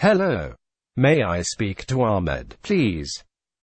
Hello. May I speak to Ahmed, please?